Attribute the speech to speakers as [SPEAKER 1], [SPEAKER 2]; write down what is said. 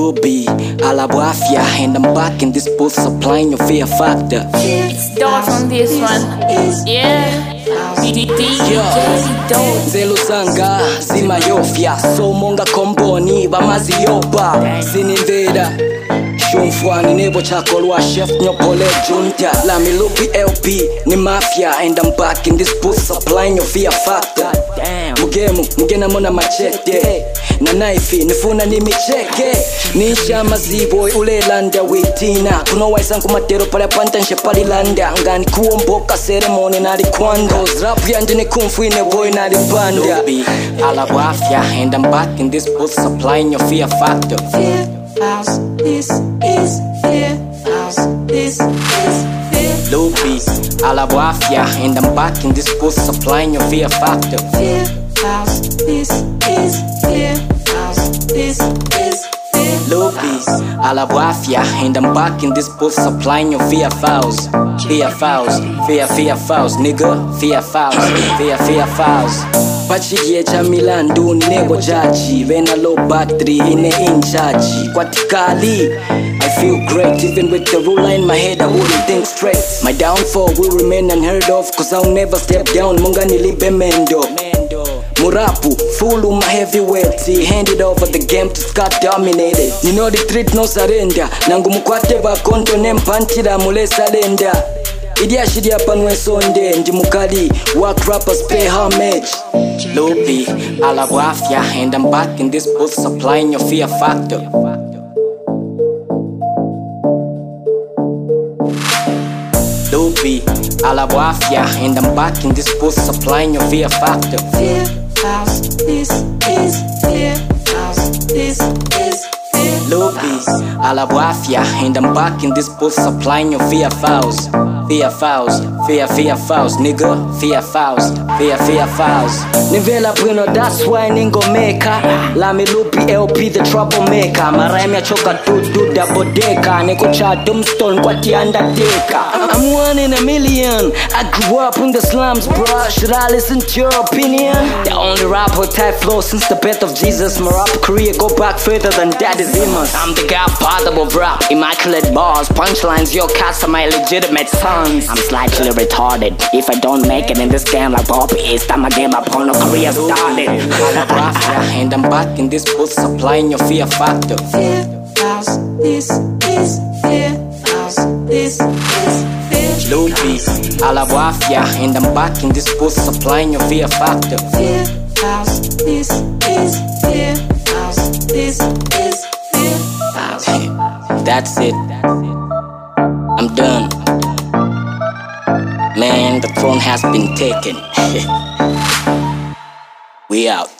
[SPEAKER 1] Luby, Alabwafia, and I'm back in this booth supplying your fear factor.
[SPEAKER 2] It's Dot on this one. Yeah.
[SPEAKER 1] Nzelu zanga zimayofya somonga komboni bamaziyopa sinimvera shumfwani nebo chakolwa chef nyopole junta. Lamy Luby lp ni mafia. And i'm back in this booth supplying your fear factor mugemu mona machete na naifi nifuna ni micheke. Nisha maziboy ulelanda witina. Kunowaisanku matero pali apantanshe palilanda ngani kuomboka seremoni nali kwando. Rap yanje nikumfwine boy nali panda. Alabwafya and i'm back in this booth supplying your fear factor.
[SPEAKER 3] Fear house. This is fear house. This is
[SPEAKER 1] alabwafya and i'm back in this booth supplying your fear factor.
[SPEAKER 3] Fear house. This is fear house. This is fear.
[SPEAKER 1] Lupis, Alabwafia, and I'm back in this booth supplying your fear fouls. Fear fouls, fear, fear fouls, nigga, fear fouls, fear, fear fouls. pachikie cha milandu ninego jaji vena low battery ine in charge kwatikali I feel great even with the ruler in my head I wouldn't think straight My downfall will remain unheard of cause I'll never step down munga nilipe mendo Murapu, full my heavyweight Handed over the game to Scott dominated. You know the treat no surrender. Nangu mukwate bakonto nempantira mule salenda. Idyashirya panwe sonde ndi mukali. Wa rappers pay homage Lupi, alabwafya and I'm back in this booth supplying your fear factor. Lupi, wafia, and I'm back in this booth supplying your fear factor.
[SPEAKER 3] Fear house. This is fear house. This is fear.
[SPEAKER 1] Lupis, Alabwafia, and I'm back in this booth supplying your fear fouls. Fear fouls, fear, fear fouls, nigga, fear fouls, fear, fear fouls. Nivela Bruno, that's why ningo maker. Lamy Luby LP, the troublemaker. Maraimi ya choka dudu double decker. Niko cha tombstone kwa ti undertaker. I'm one in a million. I grew up in the slums, bro. Should I listen to your opinion? The only rapper type flow since the birth of Jesus. My rap career go back further than Daddy's Zimas. I'm the godfather of rap, immaculate bars, punchlines. Your cats are my legitimate sons. I'm slightly retarded. If I don't make it in this game like it's time I'm a game my porno career started. and I'm back in this booth supplying your fear factor.
[SPEAKER 3] Fear house. This is fear house. This is fear.
[SPEAKER 1] Lupis, Alabwafia, and I'm back in this booth supplying your fear factor.
[SPEAKER 3] Fear house. This is fear house. This is fear house.
[SPEAKER 1] That's it. The throne has been taken. we out.